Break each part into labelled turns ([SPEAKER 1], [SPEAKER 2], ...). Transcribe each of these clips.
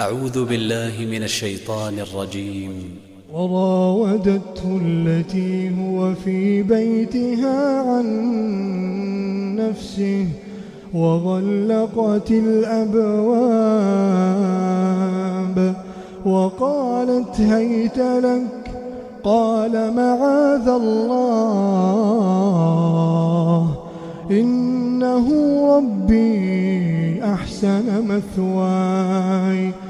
[SPEAKER 1] أعوذ بالله من الشيطان الرجيم.
[SPEAKER 2] وراودته التي هو في بيتها عن نفسه وغلقت الأبواب وقالت هيت لك؟ قال معاذ الله إنه ربي أحسن مثواي.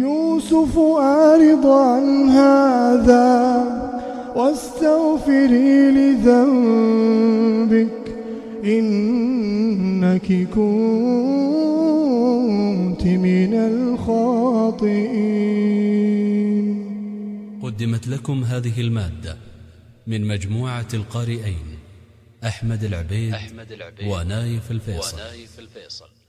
[SPEAKER 2] يوسف أعرض عن هذا واستغفري لذنبك إنك كنت من الخاطئين.
[SPEAKER 1] قدمت لكم هذه المادة من مجموعة القارئين أحمد العبيد, أحمد العبيد ونايف الفيصل, ونايف الفيصل.